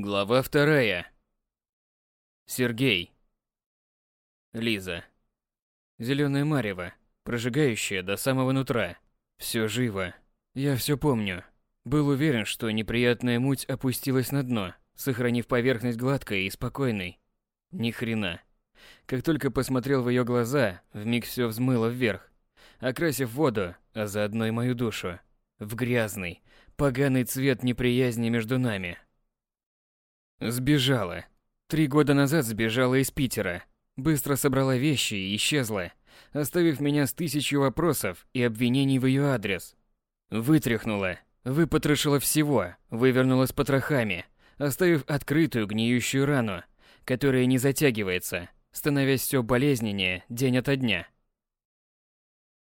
Глава вторая. Сергей. Лиза. Зеленая марево, прожигающая до самого нутра. Все живо. Я все помню. Был уверен, что неприятная муть опустилась на дно, сохранив поверхность гладкой и спокойной. Ни хрена. Как только посмотрел в ее глаза, вмиг все взмыло вверх, окрасив воду, а заодно и мою душу, в грязный, поганый цвет неприязни между нами. Сбежала. Три года назад сбежала из Питера. Быстро собрала вещи и исчезла, оставив меня с тысячью вопросов и обвинений в ее адрес. Вытряхнула, выпотрошила всего, вывернула с потрохами, оставив открытую гниющую рану, которая не затягивается, становясь все болезненнее день ото дня.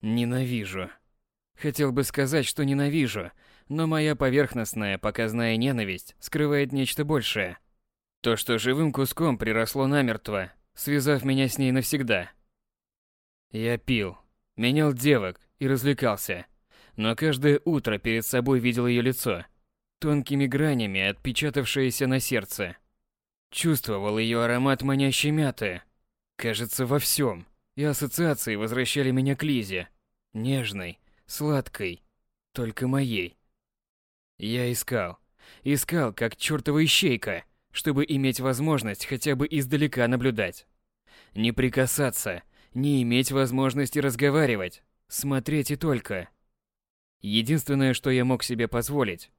Ненавижу. Хотел бы сказать, что ненавижу, но моя поверхностная, показная ненависть скрывает нечто большее. То, что живым куском приросло намертво, связав меня с ней навсегда. Я пил, менял девок и развлекался. Но каждое утро перед собой видел ее лицо, тонкими гранями отпечатавшееся на сердце. Чувствовал ее аромат манящей мяты. Кажется, во всем. И ассоциации возвращали меня к Лизе. Нежной, сладкой, только моей. Я искал. Искал, как чертова ищейка, чтобы иметь возможность хотя бы издалека наблюдать. Не прикасаться, не иметь возможности разговаривать, смотреть и только. Единственное, что я мог себе позволить.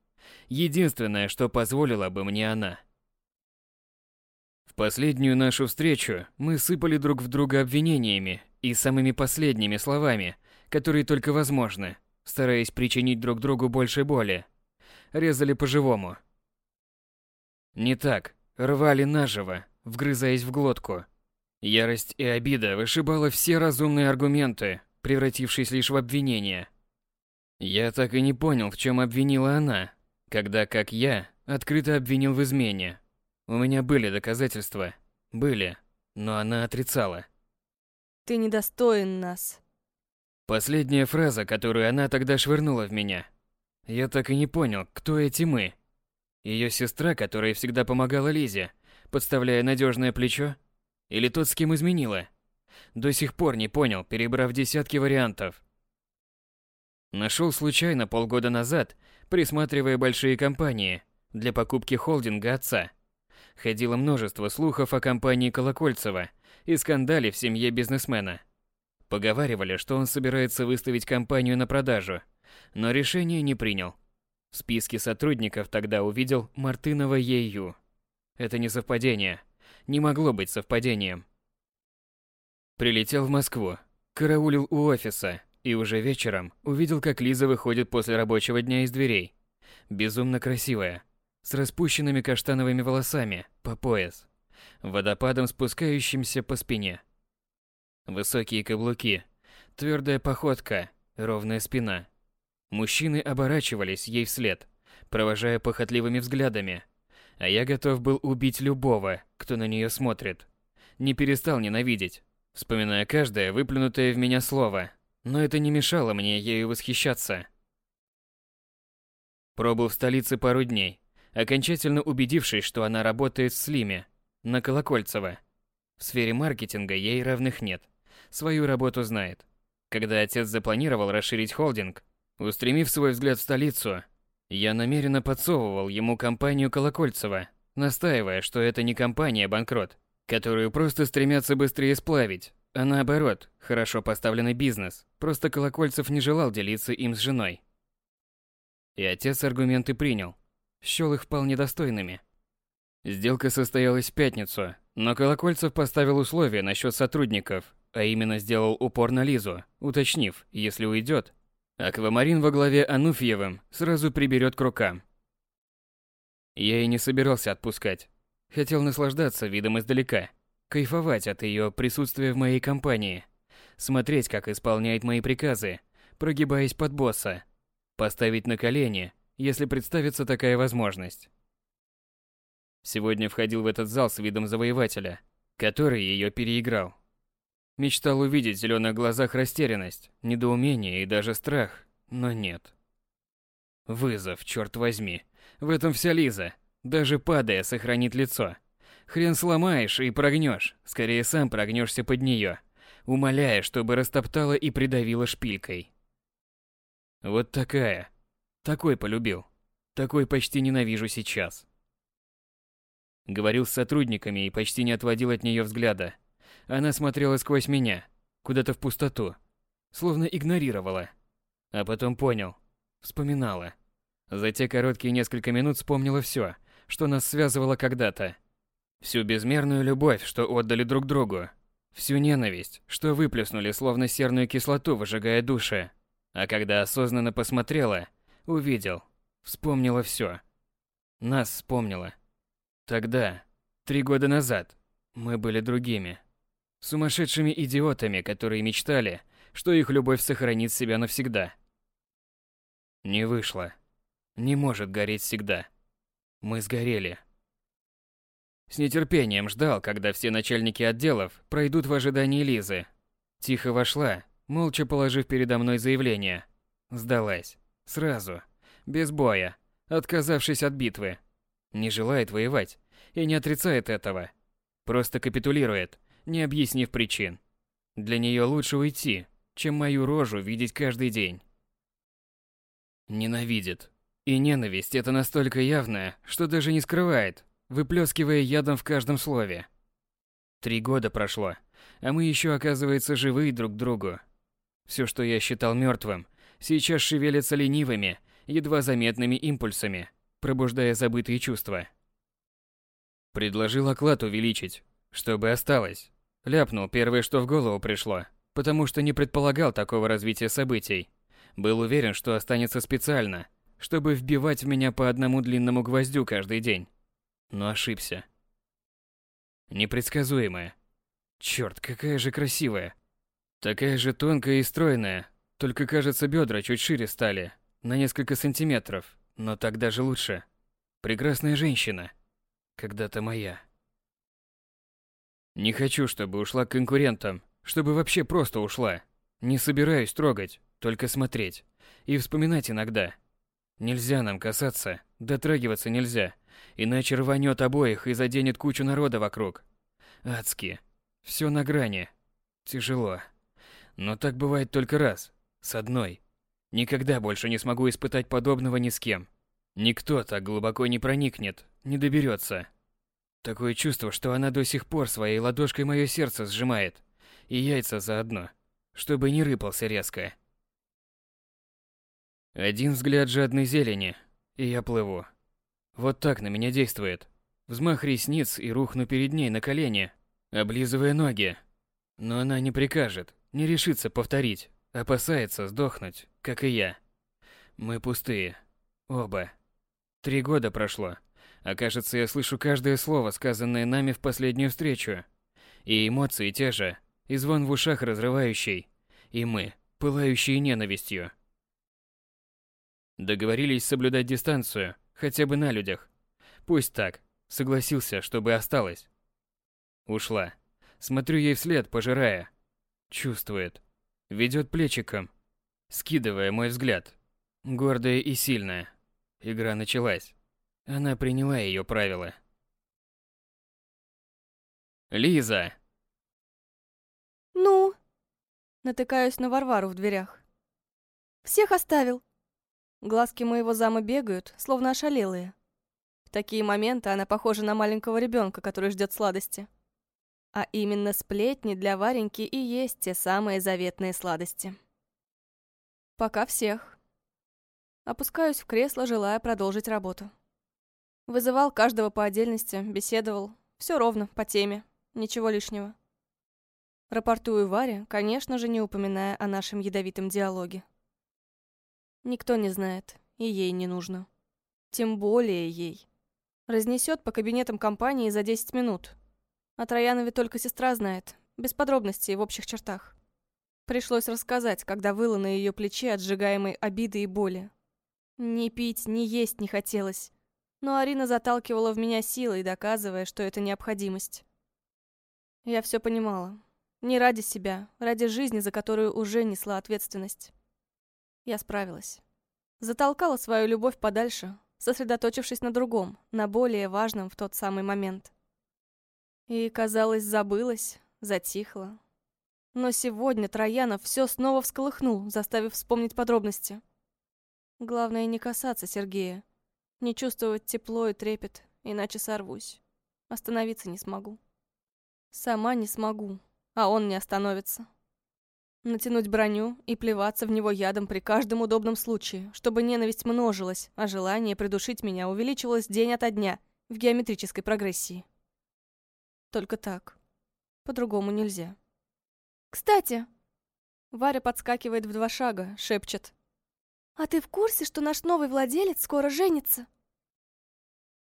Единственное, что позволила бы мне она. В последнюю нашу встречу мы сыпали друг в друга обвинениями и самыми последними словами, которые только возможны, стараясь причинить друг другу больше боли резали по-живому. Не так, рвали наживо, вгрызаясь в глотку. Ярость и обида вышибала все разумные аргументы, превратившись лишь в обвинения. Я так и не понял, в чем обвинила она, когда, как я, открыто обвинил в измене. У меня были доказательства. Были. Но она отрицала. Ты недостоин нас. Последняя фраза, которую она тогда швырнула в меня – я так и не понял, кто эти мы. Ее сестра, которая всегда помогала Лизе, подставляя надежное плечо? Или тот, с кем изменила? До сих пор не понял, перебрав десятки вариантов. Нашел случайно полгода назад, присматривая большие компании для покупки холдинга отца. Ходило множество слухов о компании Колокольцева и скандале в семье бизнесмена. Поговаривали, что он собирается выставить компанию на продажу – но решение не принял. В списке сотрудников тогда увидел Мартынова Ею. Это не совпадение. Не могло быть совпадением. Прилетел в Москву, караулил у офиса и уже вечером увидел, как Лиза выходит после рабочего дня из дверей. Безумно красивая, с распущенными каштановыми волосами по пояс, водопадом спускающимся по спине. Высокие каблуки, твердая походка, ровная спина. Мужчины оборачивались ей вслед, провожая похотливыми взглядами. А я готов был убить любого, кто на нее смотрит. Не перестал ненавидеть, вспоминая каждое выплюнутое в меня слово. Но это не мешало мне ею восхищаться. Пробыл в столице пару дней, окончательно убедившись, что она работает в Слиме, на Колокольцево. В сфере маркетинга ей равных нет. Свою работу знает. Когда отец запланировал расширить холдинг, Устремив свой взгляд в столицу, я намеренно подсовывал ему компанию Колокольцева, настаивая, что это не компания-банкрот, которую просто стремятся быстрее сплавить, а наоборот, хорошо поставленный бизнес, просто Колокольцев не желал делиться им с женой. И отец аргументы принял, счел их вполне достойными. Сделка состоялась в пятницу, но Колокольцев поставил условия насчет сотрудников, а именно сделал упор на Лизу, уточнив, если уйдет, Аквамарин во главе Ануфьевым сразу приберет к рукам. Я и не собирался отпускать. Хотел наслаждаться видом издалека, кайфовать от ее присутствия в моей компании, смотреть, как исполняет мои приказы, прогибаясь под босса, поставить на колени, если представится такая возможность. Сегодня входил в этот зал с видом завоевателя, который ее переиграл. Мечтал увидеть в зеленых глазах растерянность, недоумение и даже страх, но нет. Вызов, черт возьми. В этом вся Лиза. Даже падая, сохранит лицо. Хрен сломаешь и прогнешь, скорее сам прогнешься под нее, умоляя, чтобы растоптала и придавила шпилькой. Вот такая. Такой полюбил. Такой почти ненавижу сейчас. Говорил с сотрудниками и почти не отводил от нее взгляда. Она смотрела сквозь меня, куда-то в пустоту, словно игнорировала. А потом понял. Вспоминала. За те короткие несколько минут вспомнила все, что нас связывало когда-то. Всю безмерную любовь, что отдали друг другу. Всю ненависть, что выплеснули словно серную кислоту, выжигая души. А когда осознанно посмотрела, увидел, вспомнила все. Нас вспомнила. Тогда, три года назад, мы были другими. Сумасшедшими идиотами, которые мечтали, что их любовь сохранит себя навсегда. Не вышло. Не может гореть всегда. Мы сгорели. С нетерпением ждал, когда все начальники отделов пройдут в ожидании Лизы. Тихо вошла, молча положив передо мной заявление. Сдалась. Сразу. Без боя. Отказавшись от битвы. Не желает воевать. И не отрицает этого. Просто капитулирует, не объяснив причин. Для нее лучше уйти, чем мою рожу видеть каждый день. Ненавидит. И ненависть это настолько явная, что даже не скрывает, выплескивая ядом в каждом слове. Три года прошло, а мы еще, оказывается, живы друг другу. Все, что я считал мертвым, сейчас шевелится ленивыми, едва заметными импульсами, пробуждая забытые чувства. Предложил оклад увеличить, чтобы осталось. Ляпнул первое, что в голову пришло, потому что не предполагал такого развития событий. Был уверен, что останется специально, чтобы вбивать в меня по одному длинному гвоздю каждый день. Но ошибся. Непредсказуемая. Черт, какая же красивая. Такая же тонкая и стройная, только кажется бедра чуть шире стали, на несколько сантиметров, но так даже лучше. Прекрасная женщина. Когда-то моя. Не хочу, чтобы ушла к конкурентам, чтобы вообще просто ушла. Не собираюсь трогать, только смотреть. И вспоминать иногда. Нельзя нам касаться, дотрагиваться нельзя. Иначе рванет обоих и заденет кучу народа вокруг. Адски. Все на грани. Тяжело. Но так бывает только раз. С одной. Никогда больше не смогу испытать подобного ни с кем. Никто так глубоко не проникнет, не доберется. Такое чувство, что она до сих пор своей ладошкой мое сердце сжимает. И яйца заодно, чтобы не рыпался резко. Один взгляд жадной зелени, и я плыву. Вот так на меня действует. Взмах ресниц и рухну перед ней на колени, облизывая ноги. Но она не прикажет, не решится повторить, опасается сдохнуть, как и я. Мы пустые. Оба. Три года прошло. А кажется, я слышу каждое слово, сказанное нами в последнюю встречу. И эмоции те же, и звон в ушах разрывающий. И мы, пылающие ненавистью. Договорились соблюдать дистанцию, хотя бы на людях. Пусть так. Согласился, чтобы осталось. Ушла. Смотрю ей вслед, пожирая. Чувствует. Ведет плечиком, скидывая мой взгляд. Гордая и сильная. Игра началась. Она приняла ее правила. Лиза. Ну? Натыкаюсь на Варвару в дверях. Всех оставил. Глазки моего зама бегают, словно ошалелые. В такие моменты она похожа на маленького ребенка, который ждет сладости. А именно сплетни для Вареньки и есть те самые заветные сладости. Пока всех. Опускаюсь в кресло, желая продолжить работу. Вызывал каждого по отдельности, беседовал. Все ровно, по теме. Ничего лишнего. Рапортую Варе, конечно же, не упоминая о нашем ядовитом диалоге. Никто не знает, и ей не нужно. Тем более ей. Разнесет по кабинетам компании за 10 минут. А Троянове только сестра знает, без подробностей в общих чертах. Пришлось рассказать, когда выла на ее плече от сжигаемой обиды и боли. Ни пить, ни есть не хотелось. Но Арина заталкивала в меня силой, доказывая, что это необходимость. Я все понимала. Не ради себя, ради жизни, за которую уже несла ответственность. Я справилась. Затолкала свою любовь подальше, сосредоточившись на другом, на более важном в тот самый момент. И, казалось, забылась, затихла. Но сегодня Троянов все снова всколыхнул, заставив вспомнить подробности. Главное не касаться Сергея, не чувствовать тепло и трепет, иначе сорвусь. Остановиться не смогу. Сама не смогу, а он не остановится. Натянуть броню и плеваться в него ядом при каждом удобном случае, чтобы ненависть множилась, а желание придушить меня увеличивалось день ото дня в геометрической прогрессии. Только так. По-другому нельзя. «Кстати!» Варя подскакивает в два шага, шепчет. «А ты в курсе, что наш новый владелец скоро женится?»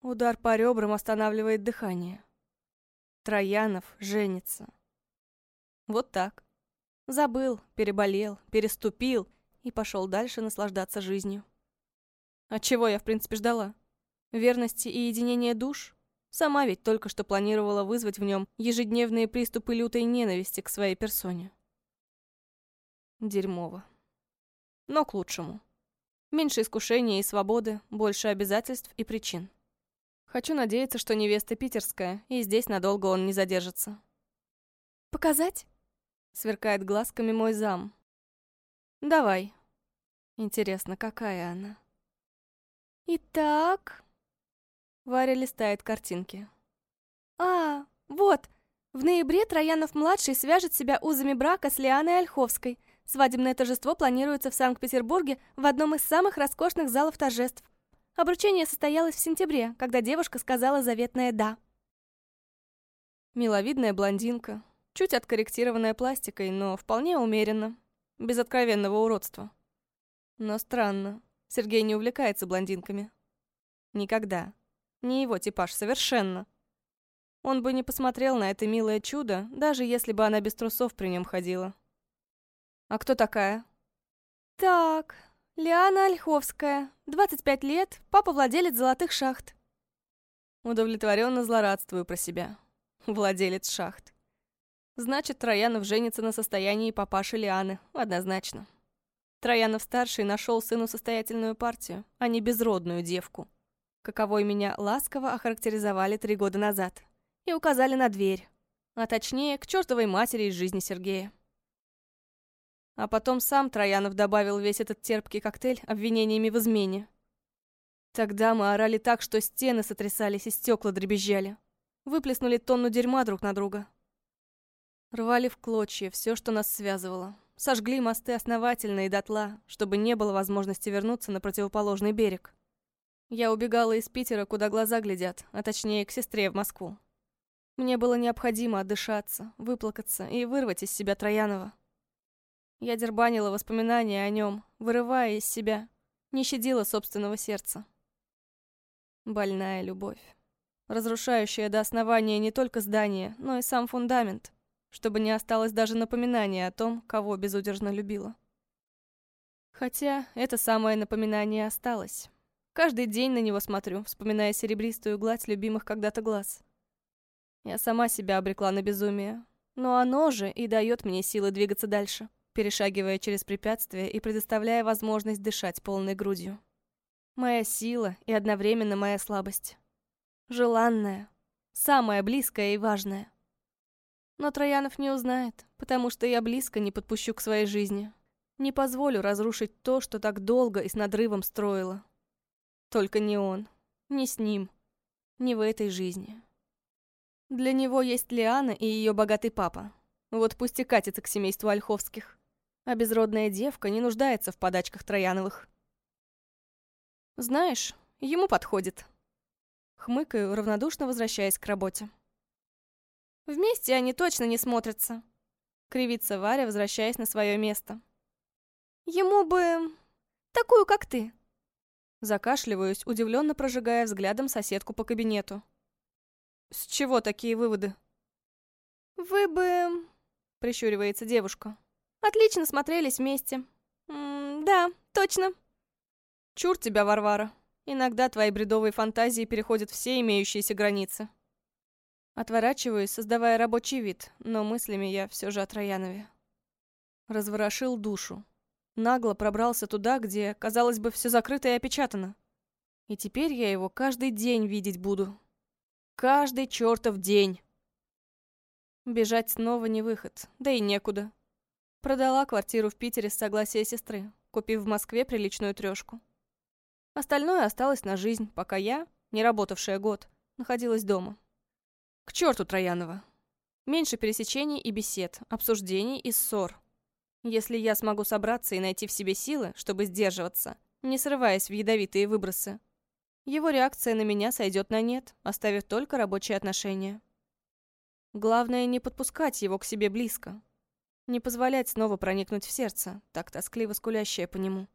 Удар по ребрам останавливает дыхание. Троянов женится. Вот так. Забыл, переболел, переступил и пошел дальше наслаждаться жизнью. А чего я, в принципе, ждала? Верности и единения душ? Сама ведь только что планировала вызвать в нем ежедневные приступы лютой ненависти к своей персоне. Дерьмово. Но к лучшему. Меньше искушения и свободы, больше обязательств и причин. Хочу надеяться, что невеста питерская, и здесь надолго он не задержится. «Показать?» Сверкает глазками мой зам. Давай. Интересно, какая она? Итак... Варя листает картинки. А, вот. В ноябре Троянов-младший свяжет себя узами брака с Лианой Ольховской. Свадебное торжество планируется в Санкт-Петербурге в одном из самых роскошных залов торжеств. Обручение состоялось в сентябре, когда девушка сказала заветное «да». Миловидная блондинка, Чуть откорректированная пластикой, но вполне умеренно. Без откровенного уродства. Но странно. Сергей не увлекается блондинками. Никогда. Не его типаж совершенно. Он бы не посмотрел на это милое чудо, даже если бы она без трусов при нем ходила. А кто такая? Так, Лиана Ольховская, 25 лет, папа владелец золотых шахт. Удовлетворенно злорадствую про себя. Владелец шахт. Значит, Троянов женится на состоянии папаши Лианы, однозначно. Троянов-старший нашел сыну состоятельную партию, а не безродную девку. Каковой меня ласково охарактеризовали три года назад. И указали на дверь. А точнее, к чертовой матери из жизни Сергея. А потом сам Троянов добавил весь этот терпкий коктейль обвинениями в измене. Тогда мы орали так, что стены сотрясались и стекла дребезжали. Выплеснули тонну дерьма друг на друга. Рвали в клочья все, что нас связывало. Сожгли мосты основательно и дотла, чтобы не было возможности вернуться на противоположный берег. Я убегала из Питера, куда глаза глядят, а точнее к сестре в Москву. Мне было необходимо отдышаться, выплакаться и вырвать из себя Троянова. Я дербанила воспоминания о нем, вырывая из себя, не щадила собственного сердца. Больная любовь, разрушающая до основания не только здание, но и сам фундамент чтобы не осталось даже напоминания о том, кого безудержно любила. Хотя это самое напоминание осталось. Каждый день на него смотрю, вспоминая серебристую гладь любимых когда-то глаз. Я сама себя обрекла на безумие, но оно же и дает мне силы двигаться дальше, перешагивая через препятствия и предоставляя возможность дышать полной грудью. Моя сила и одновременно моя слабость. Желанная, самая близкая и важная. Но Троянов не узнает, потому что я близко не подпущу к своей жизни. Не позволю разрушить то, что так долго и с надрывом строила. Только не он, не с ним, не в этой жизни. Для него есть Лиана и ее богатый папа. Вот пусть и катится к семейству Ольховских. А безродная девка не нуждается в подачках Трояновых. Знаешь, ему подходит. Хмыкаю, равнодушно возвращаясь к работе. Вместе они точно не смотрятся. Кривится Варя, возвращаясь на свое место. Ему бы... такую, как ты. Закашливаюсь, удивленно прожигая взглядом соседку по кабинету. С чего такие выводы? Вы бы... Прищуривается девушка. Отлично смотрелись вместе. М да, точно. Чур тебя, Варвара. Иногда твои бредовые фантазии переходят все имеющиеся границы. Отворачиваюсь, создавая рабочий вид, но мыслями я все же о Троянове. Разворошил душу. Нагло пробрался туда, где, казалось бы, все закрыто и опечатано. И теперь я его каждый день видеть буду. Каждый чертов день. Бежать снова не выход, да и некуда. Продала квартиру в Питере с согласия сестры, купив в Москве приличную трешку. Остальное осталось на жизнь, пока я, не работавшая год, находилась дома. К черту Троянова. Меньше пересечений и бесед, обсуждений и ссор. Если я смогу собраться и найти в себе силы, чтобы сдерживаться, не срываясь в ядовитые выбросы, его реакция на меня сойдет на нет, оставив только рабочие отношения. Главное не подпускать его к себе близко. Не позволять снова проникнуть в сердце, так тоскливо скулящее по нему.